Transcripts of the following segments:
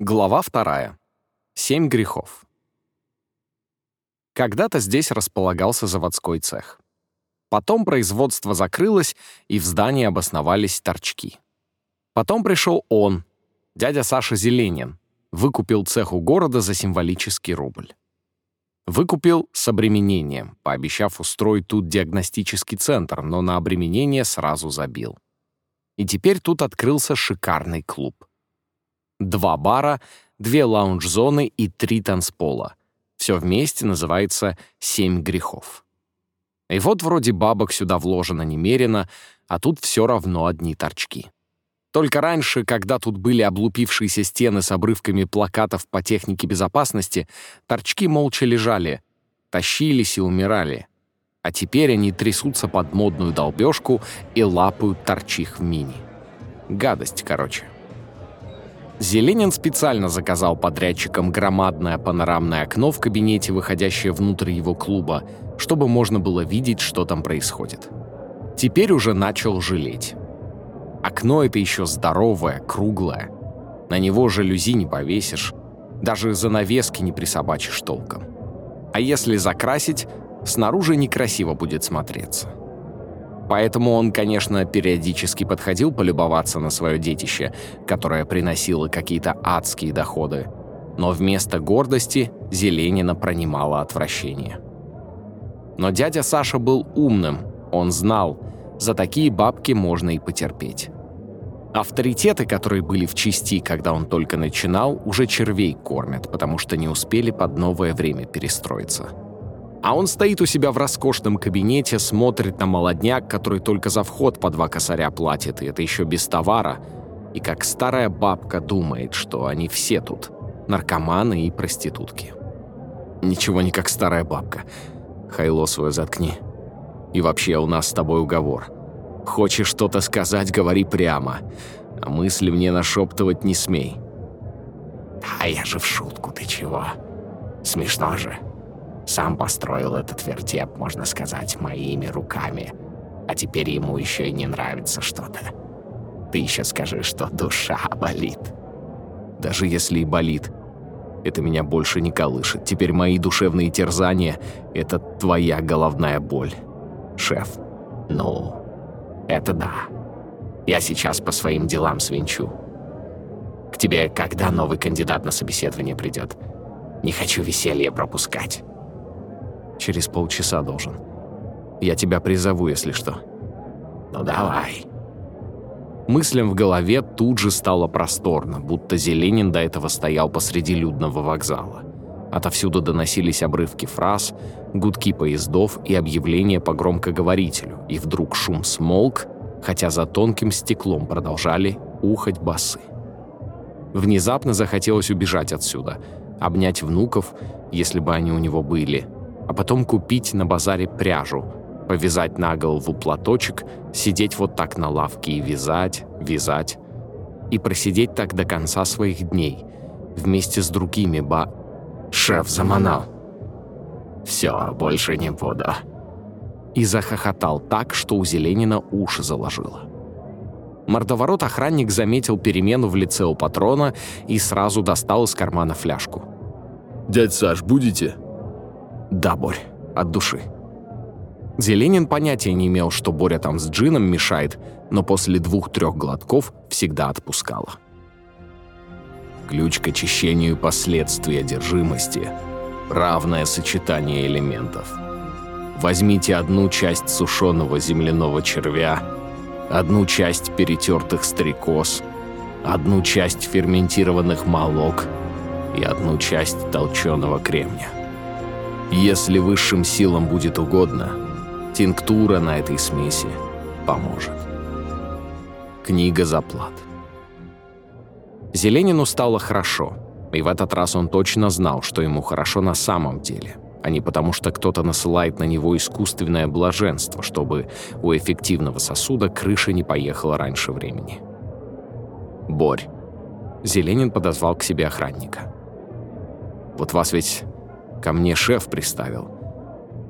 Глава вторая. Семь грехов. Когда-то здесь располагался заводской цех. Потом производство закрылось, и в здании обосновались торчки. Потом пришел он, дядя Саша Зеленин, выкупил цех у города за символический рубль. Выкупил с обременением, пообещав устроить тут диагностический центр, но на обременение сразу забил. И теперь тут открылся шикарный клуб два бара, две лаунж-зоны и три танцпола. Все вместе называется «Семь грехов». И вот вроде бабок сюда вложено немерено, а тут все равно одни торчки. Только раньше, когда тут были облупившиеся стены с обрывками плакатов по технике безопасности, торчки молча лежали, тащились и умирали. А теперь они трясутся под модную долбежку и лапают торчих в мини. Гадость, короче. Зеленин специально заказал подрядчикам громадное панорамное окно в кабинете, выходящее внутрь его клуба, чтобы можно было видеть, что там происходит. Теперь уже начал жалеть. Окно это еще здоровое, круглое. На него жалюзи не повесишь. Даже занавески не присобачишь толком. А если закрасить, снаружи некрасиво будет смотреться. Поэтому он, конечно, периодически подходил полюбоваться на свое детище, которое приносило какие-то адские доходы. Но вместо гордости Зеленина пронимала отвращение. Но дядя Саша был умным, он знал, за такие бабки можно и потерпеть. Авторитеты, которые были в части, когда он только начинал, уже червей кормят, потому что не успели под новое время перестроиться. А он стоит у себя в роскошном кабинете, смотрит на молодняк, который только за вход по два косаря платит, и это еще без товара, и как старая бабка думает, что они все тут — наркоманы и проститутки. Ничего не как старая бабка. Хайло свое заткни. И вообще у нас с тобой уговор. Хочешь что-то сказать, говори прямо, а мысли мне нашептывать не смей. А я же в шутку, ты чего? Смешно же. Сам построил этот вертеп, можно сказать, моими руками. А теперь ему еще и не нравится что-то. Ты еще скажи, что душа болит. Даже если и болит, это меня больше не колышет. Теперь мои душевные терзания — это твоя головная боль, шеф. Ну, это да. Я сейчас по своим делам свинчу. К тебе когда новый кандидат на собеседование придет? Не хочу веселье пропускать. Через полчаса должен. Я тебя призову, если что». «Ну давай». Мыслям в голове тут же стало просторно, будто Зеленин до этого стоял посреди людного вокзала. Отовсюду доносились обрывки фраз, гудки поездов и объявления по громкоговорителю, и вдруг шум смолк, хотя за тонким стеклом продолжали ухать басы. Внезапно захотелось убежать отсюда, обнять внуков, если бы они у него были, а потом купить на базаре пряжу, повязать на голову платочек, сидеть вот так на лавке и вязать, вязать. И просидеть так до конца своих дней, вместе с другими ба... Шеф заманал. Все, больше не буду. И захохотал так, что у Зеленина уши заложило. Мордоворот охранник заметил перемену в лице у патрона и сразу достал из кармана фляжку. «Дядь Саш, будете?» «Да, Борь, от души». Зеленин понятия не имел, что Боря там с джином мешает, но после двух-трех глотков всегда отпускала. Ключ к очищению последствий одержимости – равное сочетание элементов. Возьмите одну часть сушеного земляного червя, одну часть перетертых стрекоз, одну часть ферментированных молок и одну часть толченого кремня. Если высшим силам будет угодно, тинктура на этой смеси поможет. Книга заплат. Зеленину стало хорошо, и в этот раз он точно знал, что ему хорошо на самом деле, а не потому что кто-то насылает на него искусственное блаженство, чтобы у эффективного сосуда крыша не поехала раньше времени. «Борь», — Зеленин подозвал к себе охранника. «Вот вас ведь Ко мне шеф приставил.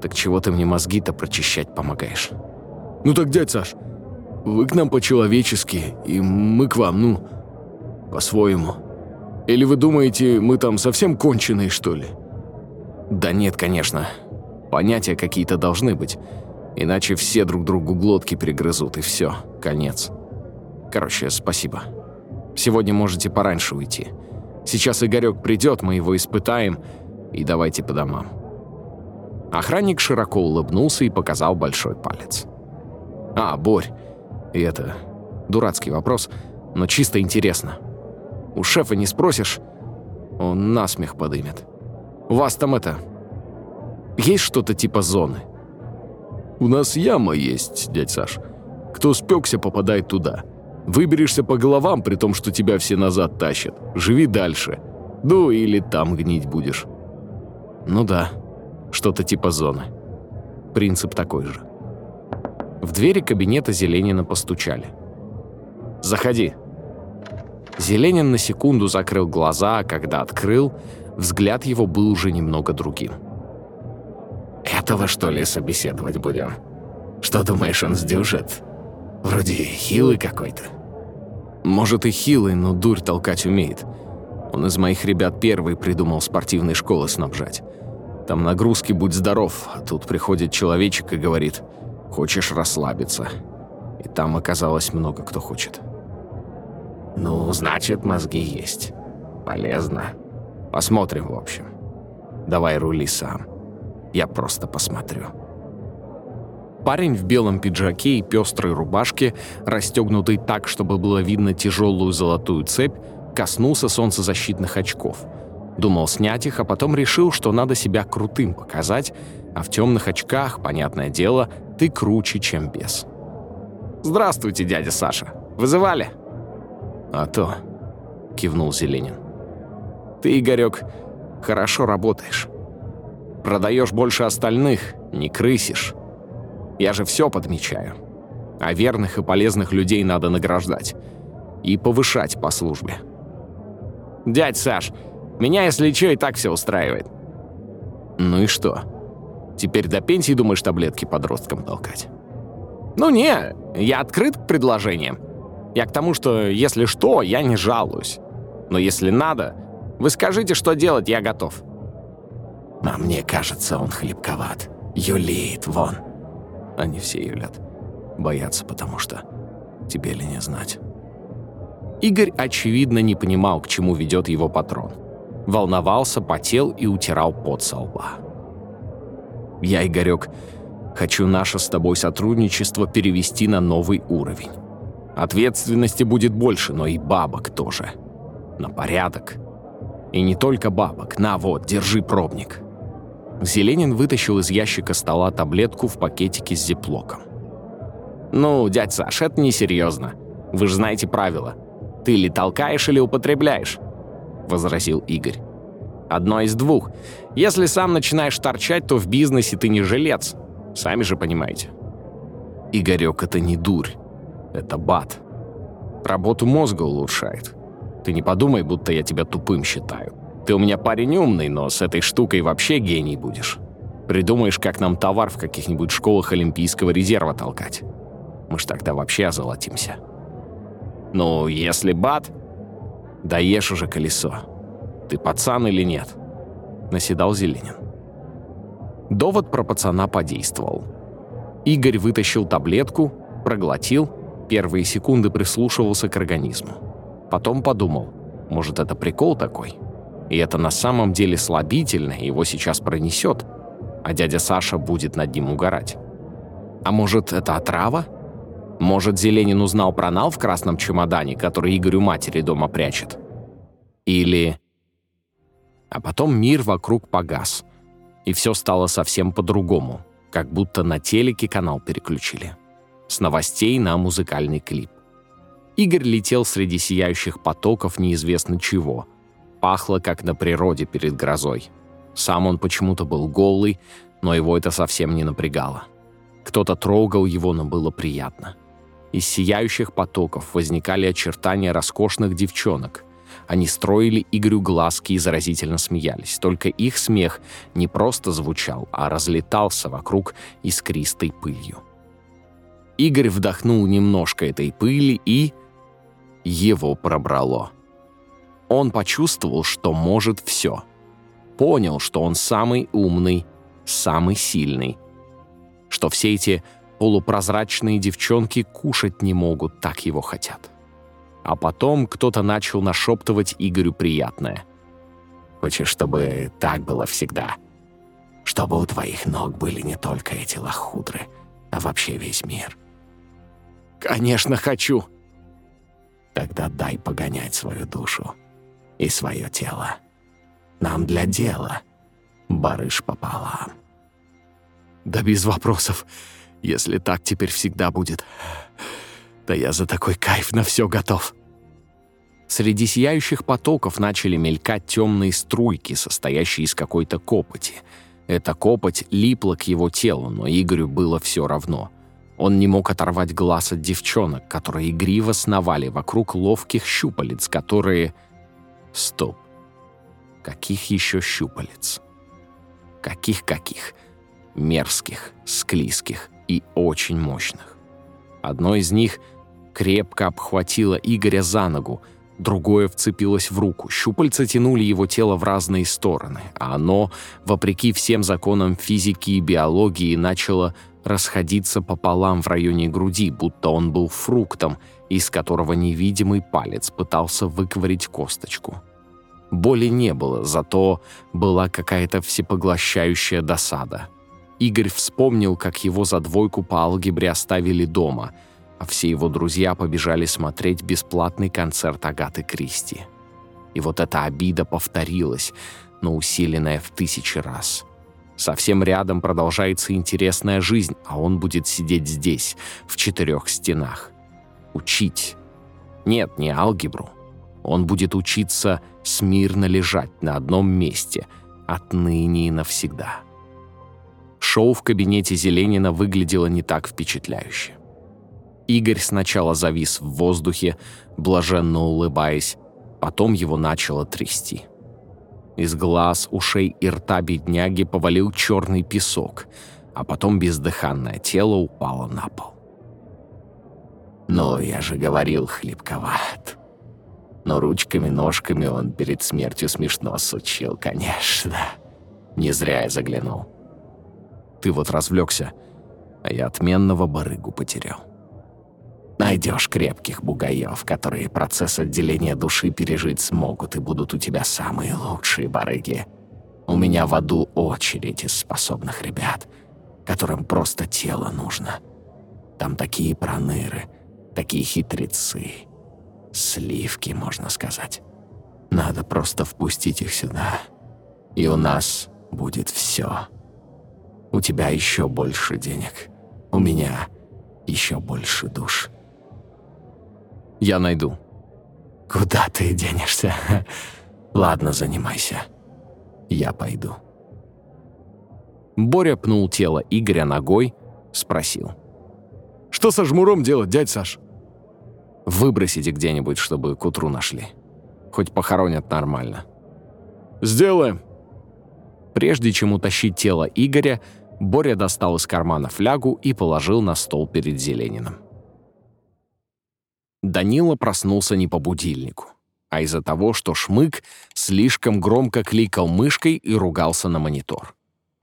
Так чего ты мне мозги-то прочищать помогаешь? Ну так, дядь Саш, вы к нам по-человечески, и мы к вам, ну, по-своему. Или вы думаете, мы там совсем конченые, что ли?» «Да нет, конечно. Понятия какие-то должны быть. Иначе все друг другу глотки перегрызут, и все, конец. Короче, спасибо. Сегодня можете пораньше уйти. Сейчас Игорек придет, мы его испытаем, и давайте по домам». Охранник широко улыбнулся и показал большой палец. «А, Борь, и это... Дурацкий вопрос, но чисто интересно. У шефа не спросишь, он насмех подымет. У вас там это... Есть что-то типа зоны?» «У нас яма есть, дядь Саш. Кто спекся, попадает туда. Выберешься по головам, при том, что тебя все назад тащат. Живи дальше. Ну, или там гнить будешь». «Ну да, что-то типа зоны. Принцип такой же». В двери кабинета Зеленина постучали. «Заходи». Зеленин на секунду закрыл глаза, а когда открыл, взгляд его был уже немного другим. «Этого, что ли, собеседовать будем? Что думаешь, он сдюжит? Вроде хилый какой-то». «Может и хилый, но дурь толкать умеет. Он из моих ребят первый придумал спортивной школы снабжать. Там нагрузки будь здоров, а тут приходит человечек и говорит, хочешь расслабиться. И там оказалось много кто хочет. Ну, значит, мозги есть. Полезно. Посмотрим, в общем. Давай рули сам. Я просто посмотрю. Парень в белом пиджаке и пестрой рубашке, расстегнутый так, чтобы было видно тяжелую золотую цепь, коснулся солнцезащитных очков. Думал снять их, а потом решил, что надо себя крутым показать, а в темных очках, понятное дело, ты круче, чем без. «Здравствуйте, дядя Саша. Вызывали?» «А то», — кивнул Зеленин. «Ты, Игорек, хорошо работаешь. Продаешь больше остальных, не крысишь. Я же все подмечаю. А верных и полезных людей надо награждать. И повышать по службе. Дядь Саш, меня, если что, и так все устраивает. Ну и что? Теперь до пенсии думаешь таблетки подросткам толкать? Ну не, я открыт к предложениям. Я к тому, что если что, я не жалуюсь. Но если надо, вы скажите, что делать, я готов. А мне кажется, он хлебковат. Юлит, вон. Они все юлят. Боятся, потому что тебе ли не знать. Игорь, очевидно, не понимал, к чему ведет его патрон. Волновался, потел и утирал пот со лба. «Я, Игорек, хочу наше с тобой сотрудничество перевести на новый уровень. Ответственности будет больше, но и бабок тоже. На порядок. И не только бабок. На вот, держи пробник. Зеленин вытащил из ящика стола таблетку в пакетике с зиплоком. «Ну, дядь Саш, это несерьезно. Вы же знаете правила. Ты или толкаешь, или употребляешь», — возразил Игорь. «Одно из двух. Если сам начинаешь торчать, то в бизнесе ты не жилец. Сами же понимаете». «Игорек, это не дурь. Это бат. Работу мозга улучшает. Ты не подумай, будто я тебя тупым считаю. Ты у меня парень умный, но с этой штукой вообще гений будешь. Придумаешь, как нам товар в каких-нибудь школах Олимпийского резерва толкать. Мы ж тогда вообще озолотимся. Ну, если бат... Да ешь уже колесо. Ты пацан или нет? Наседал Зеленин. Довод про пацана подействовал. Игорь вытащил таблетку, проглотил Первые секунды прислушивался к организму. Потом подумал, может, это прикол такой? И это на самом деле слабительно, его сейчас пронесет, а дядя Саша будет над ним угорать. А может, это отрава? Может, Зеленин узнал про нал в красном чемодане, который Игорю матери дома прячет? Или... А потом мир вокруг погас, и все стало совсем по-другому, как будто на телеке канал переключили с новостей на музыкальный клип. Игорь летел среди сияющих потоков неизвестно чего. Пахло, как на природе перед грозой. Сам он почему-то был голый, но его это совсем не напрягало. Кто-то трогал его, но было приятно. Из сияющих потоков возникали очертания роскошных девчонок. Они строили Игорю глазки и заразительно смеялись. Только их смех не просто звучал, а разлетался вокруг искристой пылью. Игорь вдохнул немножко этой пыли и... Его пробрало. Он почувствовал, что может все. Понял, что он самый умный, самый сильный. Что все эти полупрозрачные девчонки кушать не могут, так его хотят. А потом кто-то начал нашептывать Игорю приятное. «Хочешь, чтобы так было всегда? Чтобы у твоих ног были не только эти лохудры, а вообще весь мир?» «Конечно хочу!» «Тогда дай погонять свою душу и свое тело. Нам для дела. Барыш пополам». «Да без вопросов. Если так теперь всегда будет. Да я за такой кайф на все готов». Среди сияющих потоков начали мелькать темные струйки, состоящие из какой-то копоти. Эта копоть липла к его телу, но Игорю было все равно. Он не мог оторвать глаз от девчонок, которые игриво сновали вокруг ловких щупалец, которые... Стоп. Каких еще щупалец? Каких-каких? Мерзких, склизких и очень мощных. Одно из них крепко обхватило Игоря за ногу, другое вцепилось в руку. Щупальца тянули его тело в разные стороны, а оно, вопреки всем законам физики и биологии, начало расходиться пополам в районе груди, будто он был фруктом, из которого невидимый палец пытался выковырить косточку. Боли не было, зато была какая-то всепоглощающая досада. Игорь вспомнил, как его за двойку по алгебре оставили дома — а все его друзья побежали смотреть бесплатный концерт Агаты Кристи. И вот эта обида повторилась, но усиленная в тысячи раз. Совсем рядом продолжается интересная жизнь, а он будет сидеть здесь, в четырех стенах. Учить. Нет, не алгебру. Он будет учиться смирно лежать на одном месте, отныне и навсегда. Шоу в кабинете Зеленина выглядело не так впечатляюще. Игорь сначала завис в воздухе, блаженно улыбаясь, потом его начало трясти. Из глаз, ушей и рта бедняги повалил черный песок, а потом бездыханное тело упало на пол. «Ну, я же говорил, хлебковат. Но ручками-ножками он перед смертью смешно сучил, конечно. Не зря я заглянул. Ты вот развлекся, а я отменного барыгу потерял. Найдешь крепких бугаев, которые процесс отделения души пережить смогут и будут у тебя самые лучшие барыги. У меня в аду очередь из способных ребят, которым просто тело нужно. Там такие проныры, такие хитрецы. Сливки, можно сказать. Надо просто впустить их сюда. И у нас будет все. У тебя еще больше денег. У меня еще больше душ. Я найду». «Куда ты денешься? Ладно, занимайся. Я пойду». Боря пнул тело Игоря ногой, спросил. «Что со жмуром делать, дядь Саш?» «Выбросите где-нибудь, чтобы к утру нашли. Хоть похоронят нормально». «Сделаем». Прежде чем утащить тело Игоря, Боря достал из кармана флягу и положил на стол перед Зелениным. Данила проснулся не по будильнику, а из-за того, что Шмык слишком громко кликал мышкой и ругался на монитор.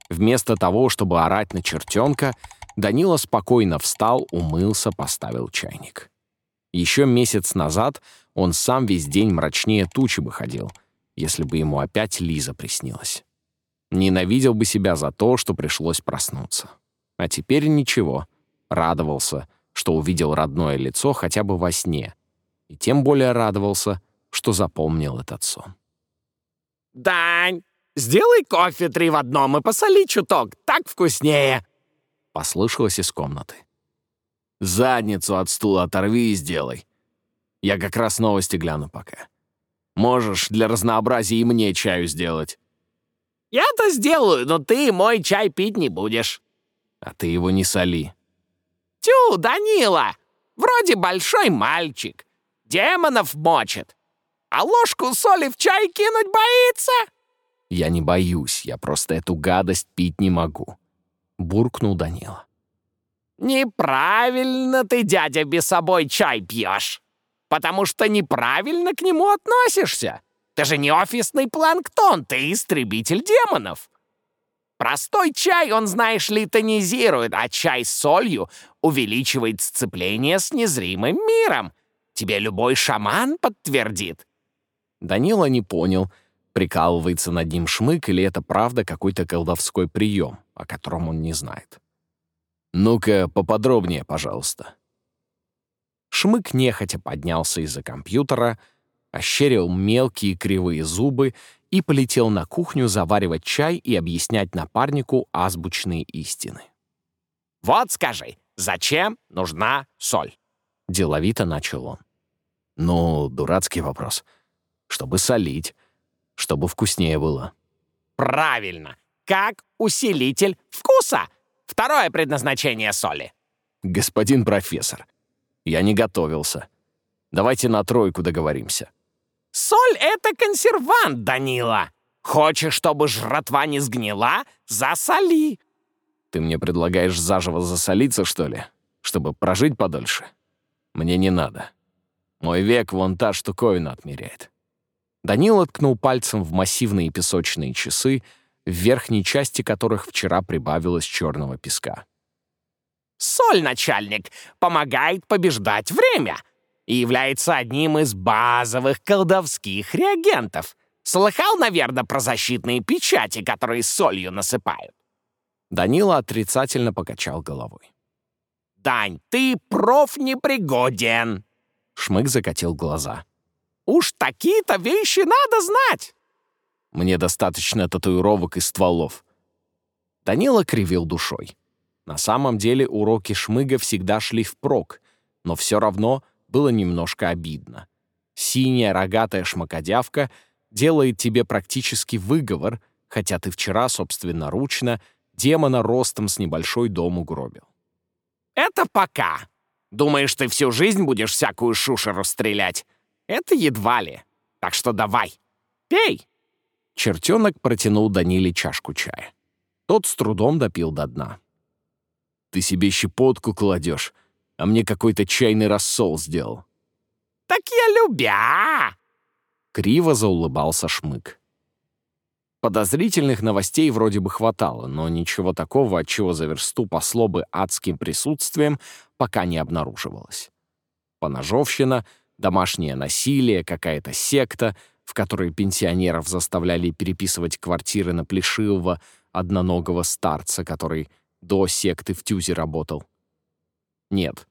Вместо того, чтобы орать на чертенка, Данила спокойно встал, умылся, поставил чайник. Еще месяц назад он сам весь день мрачнее тучи бы ходил, если бы ему опять Лиза приснилась. Ненавидел бы себя за то, что пришлось проснуться. А теперь ничего, радовался, что увидел родное лицо хотя бы во сне, и тем более радовался, что запомнил этот сон. «Дань, сделай кофе три в одном и посоли чуток, так вкуснее!» Послышалось из комнаты. «Задницу от стула оторви и сделай. Я как раз новости гляну пока. Можешь для разнообразия и мне чаю сделать». «Я-то сделаю, но ты мой чай пить не будешь». «А ты его не соли. «Тю, Данила! Вроде большой мальчик. Демонов мочит. А ложку соли в чай кинуть боится?» «Я не боюсь, я просто эту гадость пить не могу», — буркнул Данила. «Неправильно ты, дядя, без собой чай пьешь, потому что неправильно к нему относишься. Ты же не офисный планктон, ты истребитель демонов. Простой чай, он, знаешь ли, тонизирует, а чай с солью увеличивает сцепление с незримым миром. Тебе любой шаман подтвердит. Данила не понял, прикалывается над ним шмык или это правда какой-то колдовской прием, о котором он не знает. «Ну-ка, поподробнее, пожалуйста». Шмык нехотя поднялся из-за компьютера, ощерил мелкие кривые зубы и полетел на кухню заваривать чай и объяснять напарнику азбучные истины. «Вот скажи, зачем нужна соль?» — деловито начал он. «Ну, дурацкий вопрос. Чтобы солить, чтобы вкуснее было». «Правильно! Как усилитель вкуса! Второе предназначение соли!» «Господин профессор, я не готовился. Давайте на тройку договоримся». Соль — это консервант, Данила. Хочешь, чтобы жратва не сгнила? Засоли. Ты мне предлагаешь заживо засолиться, что ли? Чтобы прожить подольше? Мне не надо. Мой век вон та штуковина отмеряет. Данила ткнул пальцем в массивные песочные часы, в верхней части которых вчера прибавилось черного песка. «Соль, начальник, помогает побеждать время и является одним из базовых колдовских реагентов. Слыхал, наверное, про защитные печати, которые солью насыпают?» Данила отрицательно покачал головой. «Дань, ты профнепригоден!» Шмык закатил глаза. «Уж такие-то вещи надо знать!» «Мне достаточно татуировок и стволов». Данила кривил душой. На самом деле уроки Шмыга всегда шли впрок, но все равно было немножко обидно. Синяя рогатая шмакодявка делает тебе практически выговор, хотя ты вчера собственноручно демона ростом с небольшой дом угробил. «Это пока. Думаешь, ты всю жизнь будешь всякую шушеру стрелять? Это едва ли. Так что давай, пей!» Чертенок протянул Даниле чашку чая. Тот с трудом допил до дна. «Ты себе щепотку кладешь, а мне какой-то чайный рассол сделал». «Так я любя!» Криво заулыбался Шмык. Подозрительных новостей вроде бы хватало, но ничего такого, от чего за версту посло бы адским присутствием, пока не обнаруживалось. Поножовщина, домашнее насилие, какая-то секта, в которой пенсионеров заставляли переписывать квартиры на плешивого, одноногого старца, который до секты в Тюзе работал. Нет,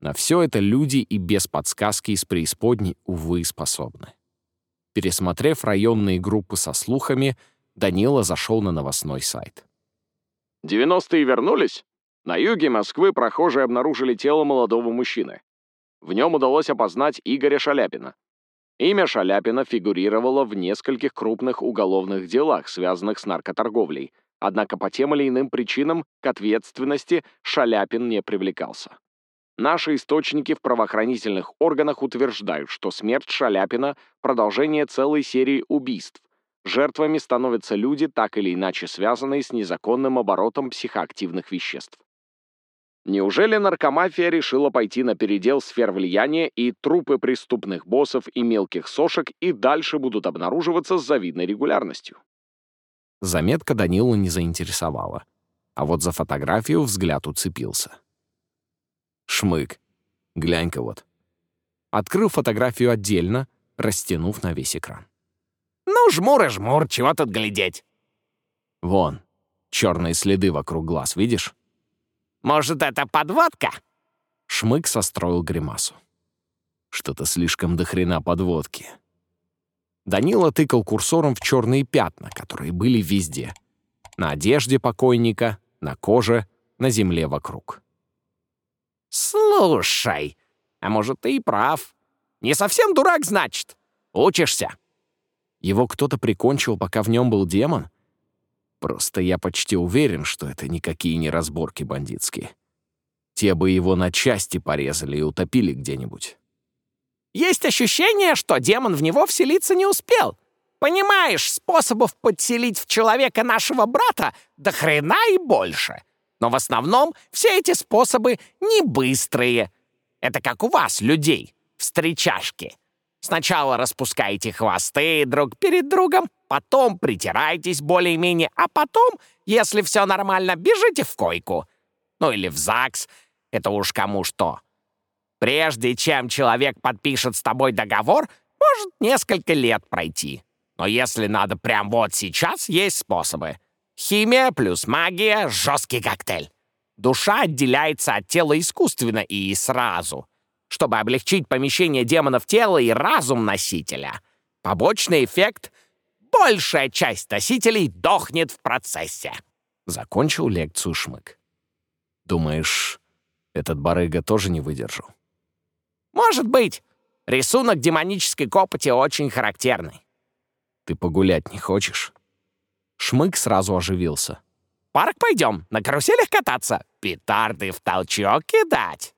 на все это люди и без подсказки из преисподней, увы, способны. Пересмотрев районные группы со слухами, Данила зашел на новостной сайт. «90-е вернулись? На юге Москвы прохожие обнаружили тело молодого мужчины. В нем удалось опознать Игоря Шаляпина. Имя Шаляпина фигурировало в нескольких крупных уголовных делах, связанных с наркоторговлей, однако по тем или иным причинам к ответственности Шаляпин не привлекался. Наши источники в правоохранительных органах утверждают, что смерть Шаляпина — продолжение целой серии убийств, Жертвами становятся люди, так или иначе связанные с незаконным оборотом психоактивных веществ. Неужели наркомафия решила пойти на передел сфер влияния, и трупы преступных боссов и мелких сошек и дальше будут обнаруживаться с завидной регулярностью? Заметка Данила не заинтересовала, а вот за фотографию взгляд уцепился. Шмык. Глянь-ка вот. Открыл фотографию отдельно, растянув на весь экран. Ну, жмур и жмур, чего тут глядеть? Вон, черные следы вокруг глаз, видишь? Может, это подводка? Шмык состроил гримасу. Что-то слишком дохрена подводки. Данила тыкал курсором в черные пятна, которые были везде. На одежде покойника, на коже, на земле вокруг. «Слушай, а может, ты и прав. Не совсем дурак, значит. Учишься?» Его кто-то прикончил, пока в нем был демон? Просто я почти уверен, что это никакие не разборки бандитские. Те бы его на части порезали и утопили где-нибудь. Есть ощущение, что демон в него вселиться не успел. Понимаешь, способов подселить в человека нашего брата до хрена и больше. Но в основном все эти способы не быстрые. Это как у вас, людей, встречашки. Сначала распускайте хвосты друг перед другом, потом притирайтесь более-менее, а потом, если все нормально, бежите в койку. Ну или в ЗАГС, это уж кому что. Прежде чем человек подпишет с тобой договор, может несколько лет пройти. Но если надо прям вот сейчас, есть способы. Химия плюс магия — жесткий коктейль. Душа отделяется от тела искусственно и сразу, чтобы облегчить помещение демона в тело и разум носителя. Побочный эффект — большая часть носителей дохнет в процессе. Закончил лекцию Шмык. Думаешь, этот барыга тоже не выдержал? Может быть. Рисунок демонической копоти очень характерный. Ты погулять не хочешь? Шмык сразу оживился. Парк пойдем, на каруселях кататься, петарды в толчок кидать.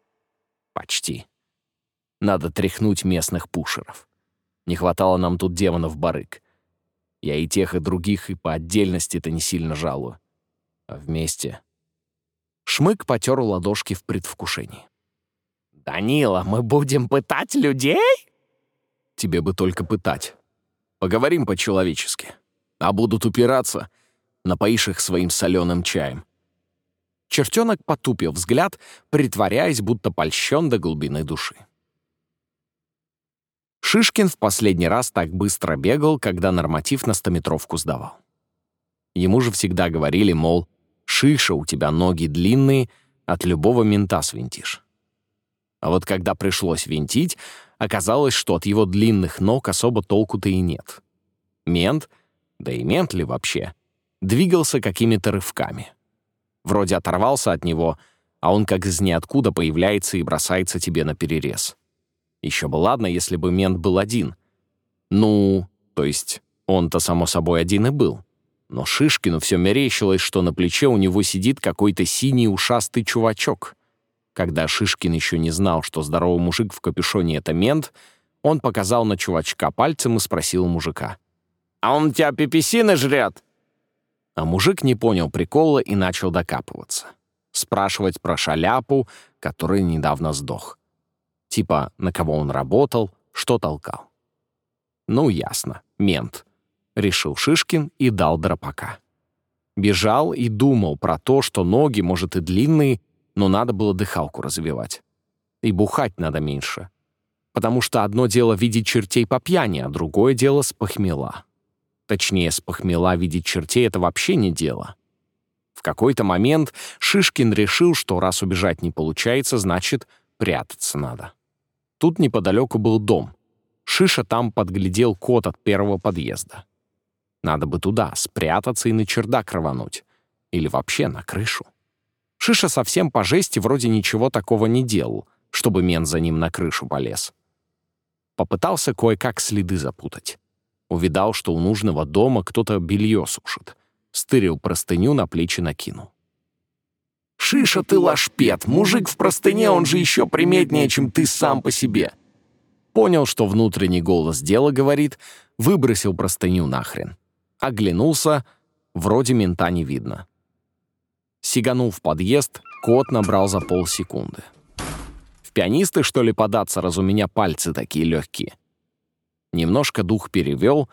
Почти. Надо тряхнуть местных пушеров. Не хватало нам тут демонов-барыг. Я и тех, и других, и по отдельности-то не сильно жалую. А вместе... Шмык потер ладошки в предвкушении. «Данила, мы будем пытать людей?» «Тебе бы только пытать. Поговорим по-человечески. А будут упираться, напоишь их своим соленым чаем». Чертенок потупил взгляд, притворяясь, будто польщен до глубины души. Шишкин в последний раз так быстро бегал, когда норматив на стометровку сдавал. Ему же всегда говорили, мол, «Шиша, у тебя ноги длинные, от любого мента свинтишь». А вот когда пришлось винтить, оказалось, что от его длинных ног особо толку-то и нет. Мент, да и мент ли вообще, двигался какими-то рывками. Вроде оторвался от него, а он как из ниоткуда появляется и бросается тебе на перерез. Еще бы ладно, если бы мент был один. Ну, то есть он-то, само собой, один и был. Но Шишкину все мерещилось, что на плече у него сидит какой-то синий ушастый чувачок — когда Шишкин еще не знал, что здоровый мужик в капюшоне — это мент, он показал на чувачка пальцем и спросил мужика. «А он тебя пиписины жрет?» А мужик не понял прикола и начал докапываться. Спрашивать про шаляпу, который недавно сдох. Типа, на кого он работал, что толкал. Ну, ясно, мент. Решил Шишкин и дал дропака. Бежал и думал про то, что ноги, может, и длинные, но надо было дыхалку развивать. И бухать надо меньше. Потому что одно дело видеть чертей по пьяни, а другое дело с похмела. Точнее, с похмела видеть чертей — это вообще не дело. В какой-то момент Шишкин решил, что раз убежать не получается, значит, прятаться надо. Тут неподалеку был дом. Шиша там подглядел кот от первого подъезда. Надо бы туда спрятаться и на чердак рвануть. Или вообще на крышу. Шиша совсем по жести вроде ничего такого не делал, чтобы мен за ним на крышу полез. Попытался кое-как следы запутать. Увидал, что у нужного дома кто-то белье сушит. Стырил простыню, на плечи накинул. «Шиша ты лашпет! Мужик в простыне, он же еще приметнее, чем ты сам по себе!» Понял, что внутренний голос дела говорит, выбросил простыню нахрен. Оглянулся, вроде мента не видно. Сиганул в подъезд, кот набрал за полсекунды. В пианисты, что ли, податься, раз у меня пальцы такие легкие. Немножко дух перевел,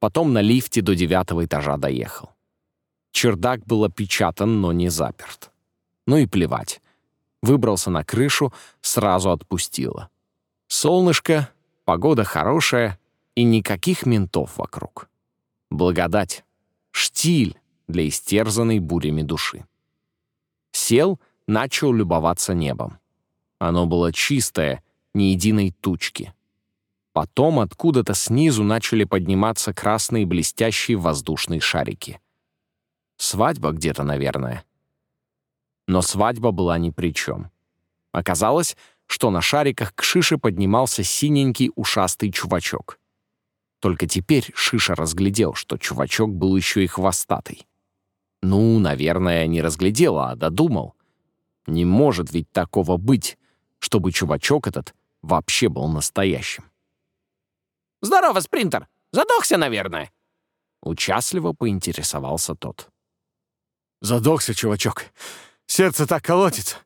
потом на лифте до девятого этажа доехал. Чердак был опечатан, но не заперт. Ну и плевать. Выбрался на крышу, сразу отпустило. Солнышко, погода хорошая и никаких ментов вокруг. Благодать. Штиль для истерзанной бурями души. Сел, начал любоваться небом. Оно было чистое, ни единой тучки. Потом откуда-то снизу начали подниматься красные блестящие воздушные шарики. Свадьба где-то, наверное. Но свадьба была ни при чем. Оказалось, что на шариках к шише поднимался синенький ушастый чувачок. Только теперь Шиша разглядел, что чувачок был еще и хвостатый. Ну, наверное, не разглядел, а додумал. Не может ведь такого быть, чтобы чувачок этот вообще был настоящим. «Здорово, спринтер! Задохся, наверное!» Участливо поинтересовался тот. «Задохся, чувачок. Сердце так колотится,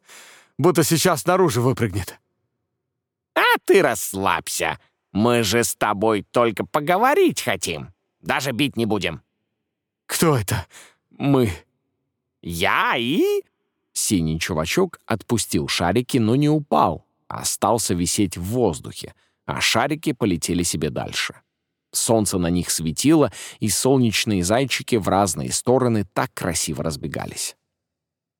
будто сейчас наружу выпрыгнет». «А ты расслабься. Мы же с тобой только поговорить хотим. Даже бить не будем. Кто это? Мы. Я и... Синий чувачок отпустил шарики, но не упал, а остался висеть в воздухе, а шарики полетели себе дальше. Солнце на них светило, и солнечные зайчики в разные стороны так красиво разбегались.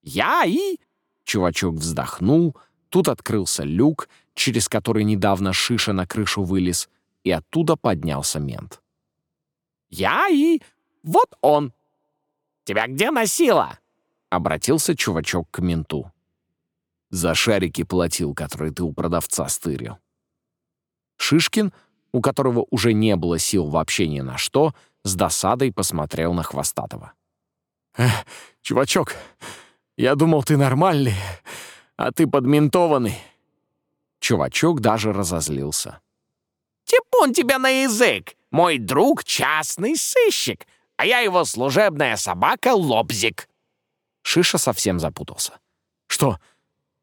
Я и... Чувачок вздохнул, тут открылся люк, через который недавно Шиша на крышу вылез, и оттуда поднялся мент. Я и... Вот он. Тебя где носило? Обратился чувачок к менту. За шарики платил, которые ты у продавца стырил. Шишкин, у которого уже не было сил вообще ни на что, с досадой посмотрел на Хвостатого. Эх, чувачок, я думал, ты нормальный, а ты подментованный. Чувачок даже разозлился. Типун тебя на язык! Мой друг — частный сыщик, а я его служебная собака Лобзик. Шиша совсем запутался. Что,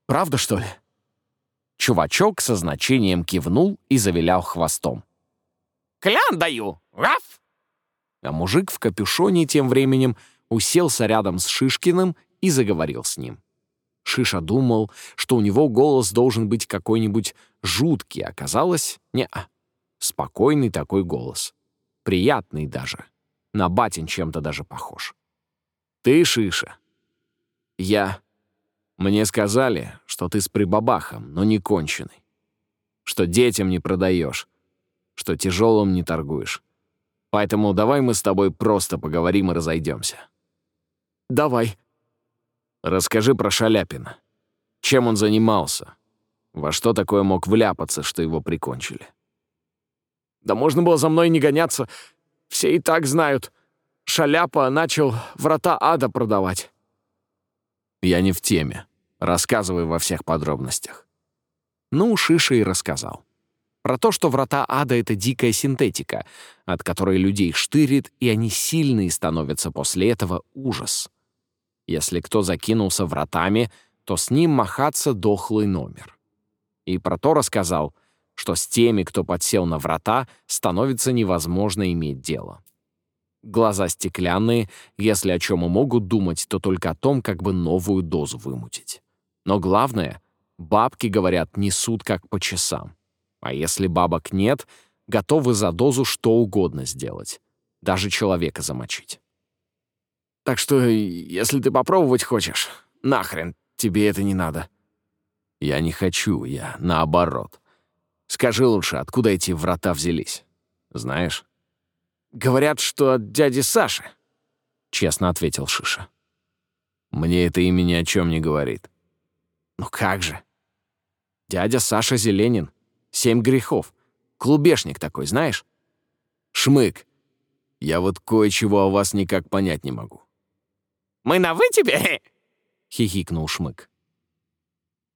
правда, что ли? Чувачок со значением кивнул и завилял хвостом. «Клян даю! Раф!» А мужик в капюшоне тем временем уселся рядом с Шишкиным и заговорил с ним. Шиша думал, что у него голос должен быть какой-нибудь жуткий, оказалось, не -а. Спокойный такой голос. Приятный даже. На батин чем-то даже похож. «Ты, Шиша?» «Я...» «Мне сказали, что ты с прибабахом, но не конченый. Что детям не продаешь. Что тяжелым не торгуешь. Поэтому давай мы с тобой просто поговорим и разойдемся». «Давай», Расскажи про Шаляпина. Чем он занимался? Во что такое мог вляпаться, что его прикончили? Да можно было за мной не гоняться. Все и так знают. Шаляпа начал врата ада продавать. Я не в теме. Рассказывай во всех подробностях. Ну, Шиша и рассказал. Про то, что врата ада — это дикая синтетика, от которой людей штырит, и они сильные становятся после этого ужас — если кто закинулся вратами, то с ним махаться дохлый номер. И про то рассказал, что с теми, кто подсел на врата, становится невозможно иметь дело. Глаза стеклянные, если о чем и могут думать, то только о том, как бы новую дозу вымутить. Но главное, бабки, говорят, несут как по часам. А если бабок нет, готовы за дозу что угодно сделать. Даже человека замочить. Так что, если ты попробовать хочешь, нахрен тебе это не надо. Я не хочу, я наоборот. Скажи лучше, откуда эти врата взялись? Знаешь? Говорят, что от дяди Саши. Честно ответил Шиша. Мне это имя ни о чем не говорит. Ну как же? Дядя Саша Зеленин. Семь грехов. Клубешник такой, знаешь? Шмык. Я вот кое-чего о вас никак понять не могу. Мы на «вы» тебе?» — хихикнул Шмык.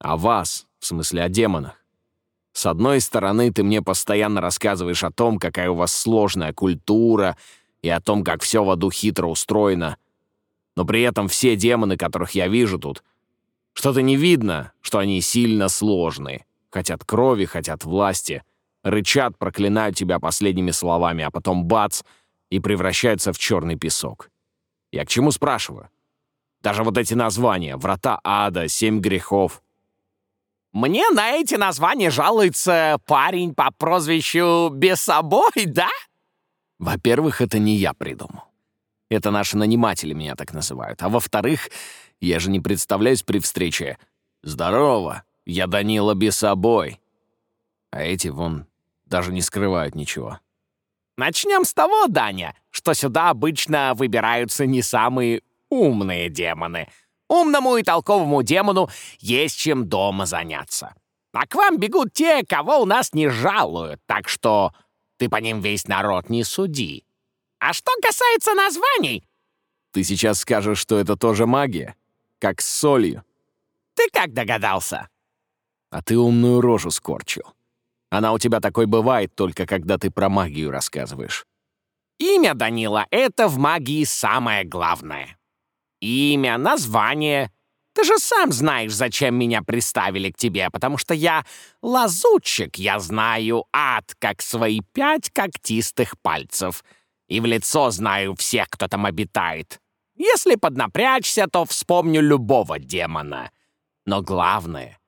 «О вас, в смысле о демонах. С одной стороны, ты мне постоянно рассказываешь о том, какая у вас сложная культура и о том, как все в аду хитро устроено. Но при этом все демоны, которых я вижу тут, что-то не видно, что они сильно сложные. Хотят крови, хотят власти. Рычат, проклинают тебя последними словами, а потом бац — и превращаются в черный песок. Я к чему спрашиваю? Даже вот эти названия — «Врата ада», «Семь грехов». Мне на эти названия жалуется парень по прозвищу Бесобой, да? Во-первых, это не я придумал. Это наши наниматели меня так называют. А во-вторых, я же не представляюсь при встрече. «Здорово, я Данила Бесобой». А эти, вон, даже не скрывают ничего. Начнем с того, Даня, что сюда обычно выбираются не самые умные демоны. Умному и толковому демону есть чем дома заняться. А к вам бегут те, кого у нас не жалуют, так что ты по ним весь народ не суди. А что касается названий... Ты сейчас скажешь, что это тоже магия? Как с солью? Ты как догадался? А ты умную рожу скорчил. Она у тебя такой бывает только, когда ты про магию рассказываешь. Имя Данила — это в магии самое главное. Имя, название, Ты же сам знаешь, зачем меня приставили к тебе, потому что я лазутчик, я знаю ад, как свои пять когтистых пальцев, и в лицо знаю всех, кто там обитает. Если поднапрячься, то вспомню любого демона. Но главное,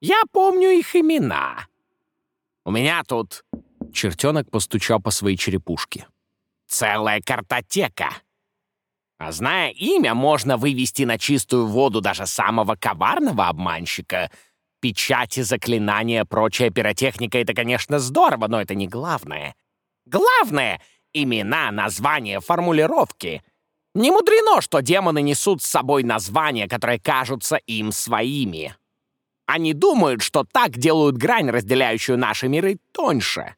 я помню их имена. У меня тут...» Чертенок постучал по своей черепушке. «Целая картотека. А зная имя, можно вывести на чистую воду даже самого коварного обманщика. Печати, заклинания, прочая пиротехника — это, конечно, здорово, но это не главное. Главное — имена, названия, формулировки. Не мудрено, что демоны несут с собой названия, которые кажутся им своими. Они думают, что так делают грань, разделяющую наши миры, тоньше.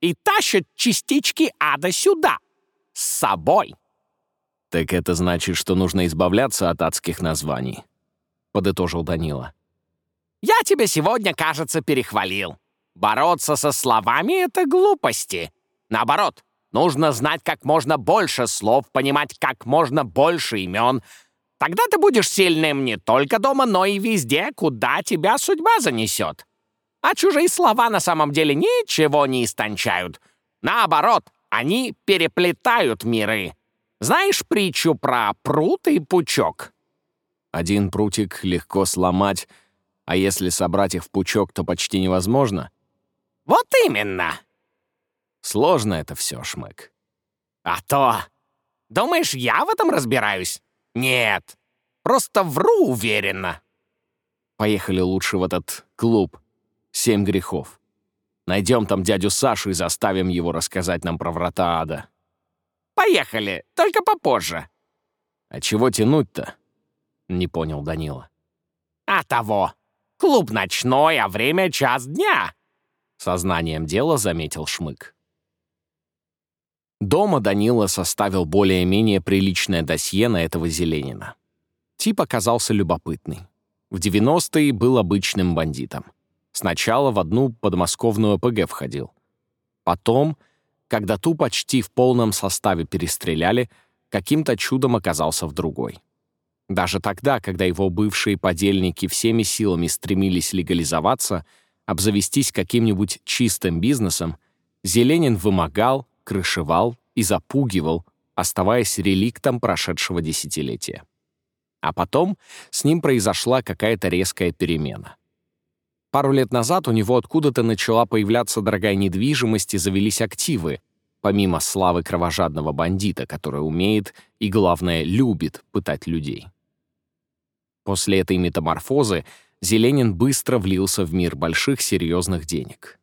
И тащат частички ада сюда, с собой. «Так это значит, что нужно избавляться от адских названий», — подытожил Данила. «Я тебя сегодня, кажется, перехвалил. Бороться со словами — это глупости. Наоборот, нужно знать как можно больше слов, понимать как можно больше имен. Тогда ты будешь сильным не только дома, но и везде, куда тебя судьба занесет. А чужие слова на самом деле ничего не истончают. Наоборот, они переплетают миры. Знаешь притчу про прут и пучок?» Один прутик легко сломать, а если собрать их в пучок, то почти невозможно. «Вот именно!» Сложно это все, Шмык. «А то! Думаешь, я в этом разбираюсь? Нет, просто вру уверенно!» Поехали лучше в этот клуб «Семь грехов». Найдем там дядю Сашу и заставим его рассказать нам про врата ада. Поехали, только попозже». «А чего тянуть-то?» — не понял Данила. «А того. Клуб ночной, а время час дня», — сознанием дела заметил Шмык. Дома Данила составил более-менее приличное досье на этого Зеленина. Тип оказался любопытный. В 90-е был обычным бандитом. Сначала в одну подмосковную ПГ входил. Потом когда ту почти в полном составе перестреляли, каким-то чудом оказался в другой. Даже тогда, когда его бывшие подельники всеми силами стремились легализоваться, обзавестись каким-нибудь чистым бизнесом, Зеленин вымогал, крышевал и запугивал, оставаясь реликтом прошедшего десятилетия. А потом с ним произошла какая-то резкая перемена. Пару лет назад у него откуда-то начала появляться дорогая недвижимость и завелись активы, помимо славы кровожадного бандита, который умеет и, главное, любит пытать людей. После этой метаморфозы Зеленин быстро влился в мир больших серьезных денег.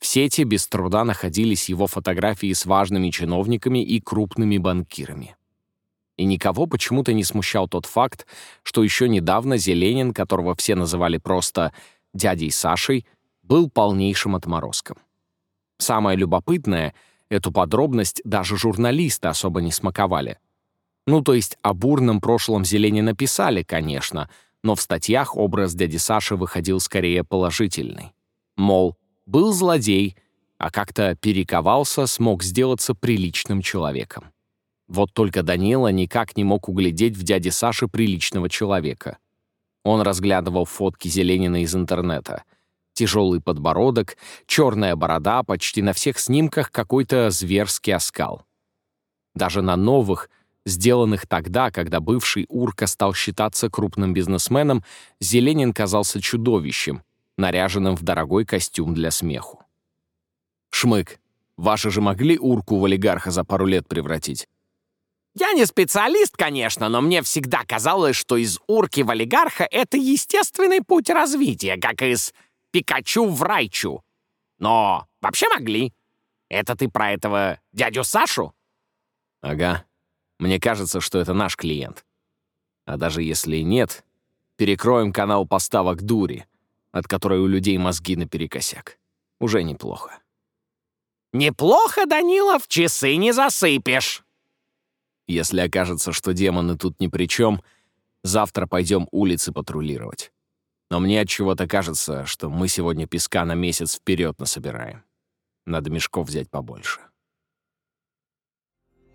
В сети без труда находились его фотографии с важными чиновниками и крупными банкирами. И никого почему-то не смущал тот факт, что еще недавно Зеленин, которого все называли просто дядей Сашей, был полнейшим отморозком. Самое любопытное, эту подробность даже журналисты особо не смаковали. Ну, то есть о бурном прошлом Зелене написали, конечно, но в статьях образ дяди Саши выходил скорее положительный. Мол, был злодей, а как-то перековался, смог сделаться приличным человеком. Вот только Данила никак не мог углядеть в дяде Саше приличного человека. Он разглядывал фотки Зеленина из интернета. Тяжелый подбородок, черная борода, почти на всех снимках какой-то зверский оскал. Даже на новых, сделанных тогда, когда бывший Урка стал считаться крупным бизнесменом, Зеленин казался чудовищем, наряженным в дорогой костюм для смеху. «Шмык, ваши же могли Урку в олигарха за пару лет превратить?» Я не специалист, конечно, но мне всегда казалось, что из урки в олигарха — это естественный путь развития, как из Пикачу в Райчу. Но вообще могли. Это ты про этого дядю Сашу? Ага. Мне кажется, что это наш клиент. А даже если нет, перекроем канал поставок дури, от которой у людей мозги наперекосяк. Уже неплохо. Неплохо, Данилов, часы не засыпешь. Если окажется, что демоны тут ни при чем, завтра пойдем улицы патрулировать. Но мне от чего-то кажется, что мы сегодня песка на месяц вперед насобираем. Надо мешков взять побольше.